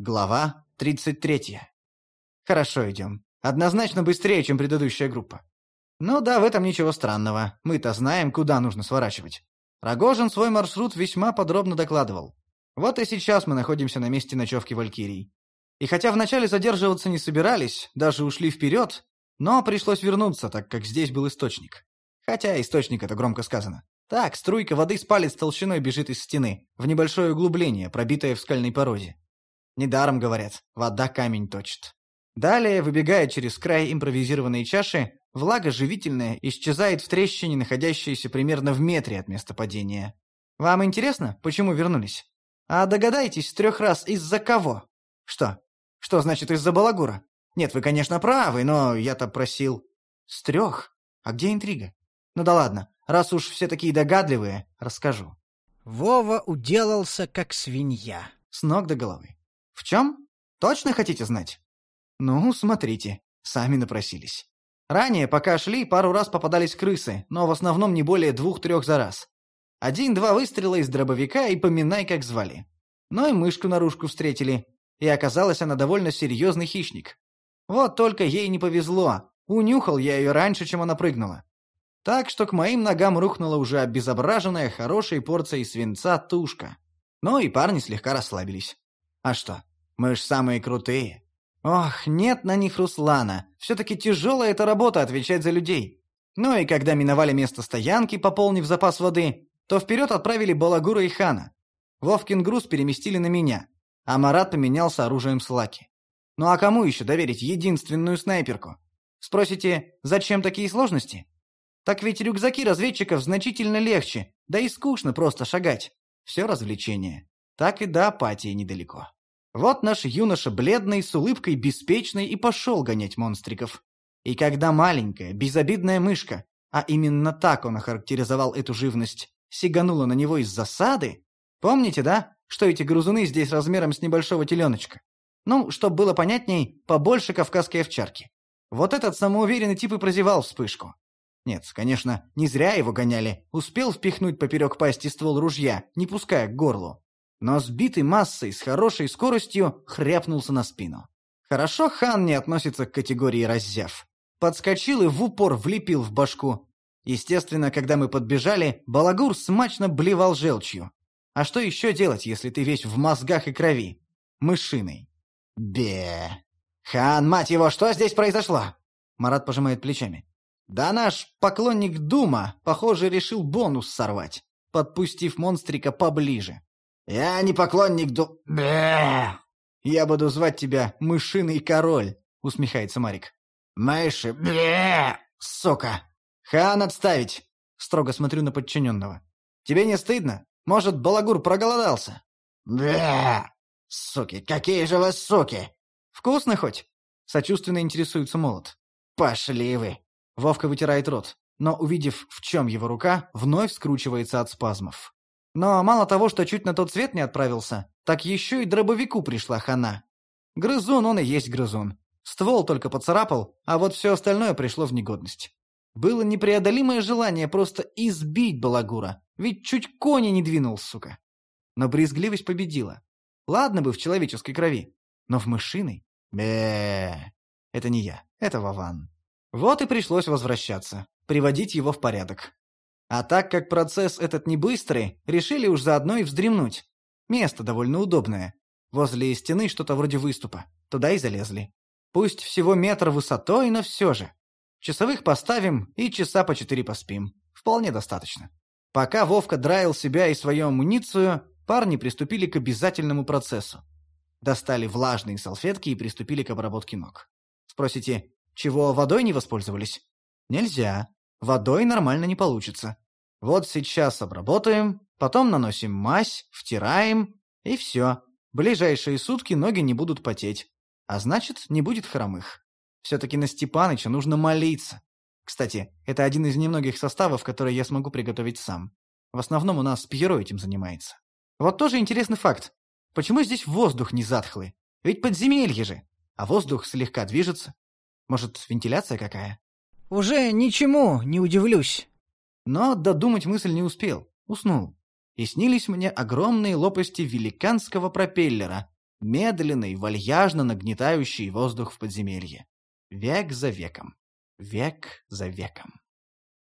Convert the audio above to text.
Глава 33. Хорошо идем. Однозначно быстрее, чем предыдущая группа. Ну да, в этом ничего странного. Мы-то знаем, куда нужно сворачивать. Рогожин свой маршрут весьма подробно докладывал. Вот и сейчас мы находимся на месте ночевки Валькирий. И хотя вначале задерживаться не собирались, даже ушли вперед, но пришлось вернуться, так как здесь был источник. Хотя источник это громко сказано. Так, струйка воды с палец толщиной бежит из стены, в небольшое углубление, пробитое в скальной породе. Недаром говорят, вода камень точит. Далее, выбегая через край импровизированной чаши, влага живительная исчезает в трещине, находящейся примерно в метре от места падения. Вам интересно, почему вернулись? А догадайтесь с трех раз, из-за кого? Что? Что значит из-за балагура? Нет, вы, конечно, правы, но я-то просил... С трех? А где интрига? Ну да ладно, раз уж все такие догадливые, расскажу. Вова уделался как свинья. С ног до головы. В чем? Точно хотите знать? Ну, смотрите, сами напросились. Ранее, пока шли, пару раз попадались крысы, но в основном не более двух-трех за раз. Один-два выстрела из дробовика и поминай, как звали. Но и мышку наружку встретили, и оказалась она довольно серьезный хищник. Вот только ей не повезло, унюхал я ее раньше, чем она прыгнула. Так что к моим ногам рухнула уже обезображенная хорошей порцией свинца тушка. Ну и парни слегка расслабились. А что, мы ж самые крутые. Ох, нет на них Руслана. Все-таки тяжелая эта работа отвечать за людей. Ну и когда миновали место стоянки, пополнив запас воды, то вперед отправили Балагура и Хана. Вовкин груз переместили на меня, а Марат поменялся оружием с Лаки. Ну а кому еще доверить единственную снайперку? Спросите, зачем такие сложности? Так ведь рюкзаки разведчиков значительно легче, да и скучно просто шагать. Все развлечение. Так и до апатии недалеко. Вот наш юноша бледный, с улыбкой беспечный и пошел гонять монстриков. И когда маленькая, безобидная мышка, а именно так он охарактеризовал эту живность, сиганула на него из засады, помните, да, что эти грызуны здесь размером с небольшого теленочка? Ну, чтобы было понятней, побольше кавказской овчарки. Вот этот самоуверенный тип и прозевал вспышку. Нет, конечно, не зря его гоняли. Успел впихнуть поперек пасти ствол ружья, не пуская к горлу. Но сбитый массой с хорошей скоростью хряпнулся на спину. Хорошо хан не относится к категории раззяв. Подскочил и в упор влепил в башку. Естественно, когда мы подбежали, балагур смачно блевал желчью. А что еще делать, если ты весь в мозгах и крови? Мышиной. Бе. Хан, мать его, что здесь произошло? Марат пожимает плечами. Да наш поклонник Дума, похоже, решил бонус сорвать, подпустив монстрика поближе. Я не поклонник Ду... Бе! Я буду звать тебя Мышиный Король, усмехается Марик. Мыши... Бе! Сука! Хан отставить! Строго смотрю на подчиненного. Тебе не стыдно? Может, балагур проголодался? Бе! Суки, какие же вы суки! Вкусно хоть? Сочувственно интересуется молот. Пошли вы! Вовка вытирает рот, но, увидев, в чем его рука, вновь скручивается от спазмов. Но мало того, что чуть на тот свет не отправился, так еще и дробовику пришла хана. Грызун он и есть грызун. Ствол только поцарапал, а вот все остальное пришло в негодность. Было непреодолимое желание просто избить балагура, ведь чуть кони не двинул, сука. Но брезгливость победила. Ладно бы в человеческой крови, но в мышиной? бе Это не я, это Вован. Вот и пришлось возвращаться, приводить его в порядок. А так как процесс этот не быстрый, решили уж заодно и вздремнуть. Место довольно удобное. Возле стены что-то вроде выступа. Туда и залезли. Пусть всего метр высотой, но все же. Часовых поставим и часа по четыре поспим. Вполне достаточно. Пока Вовка драил себя и свою амуницию, парни приступили к обязательному процессу. Достали влажные салфетки и приступили к обработке ног. Спросите, чего водой не воспользовались? Нельзя. Водой нормально не получится. Вот сейчас обработаем, потом наносим мазь, втираем, и все. Ближайшие сутки ноги не будут потеть. А значит, не будет хромых. Все-таки на Степаныча нужно молиться. Кстати, это один из немногих составов, которые я смогу приготовить сам. В основном у нас Пьеро этим занимается. Вот тоже интересный факт. Почему здесь воздух не затхлый? Ведь подземелье же. А воздух слегка движется. Может, вентиляция какая? Уже ничему не удивлюсь. Но додумать мысль не успел. Уснул. И снились мне огромные лопасти великанского пропеллера. медленно и вальяжно нагнетающий воздух в подземелье. Век за веком. Век за веком.